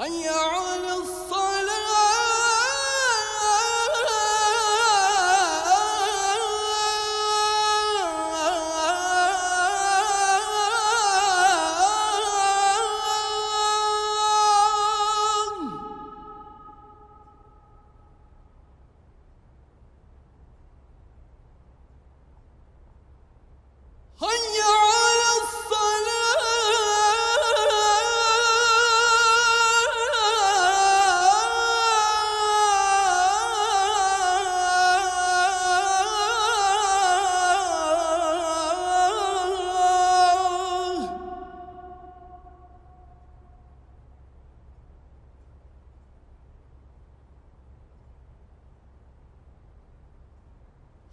هيا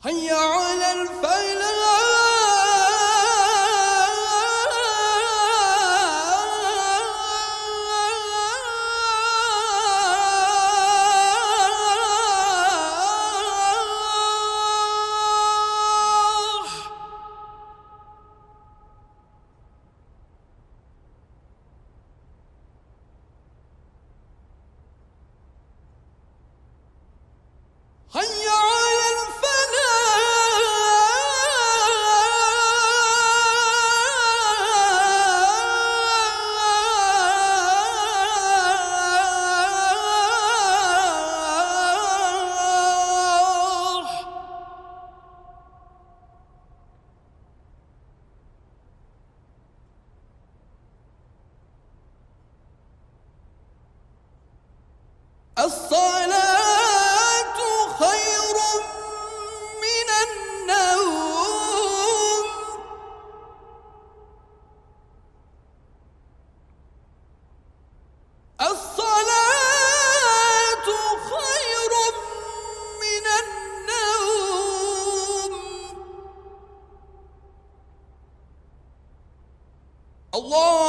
هيا على الفلاح الله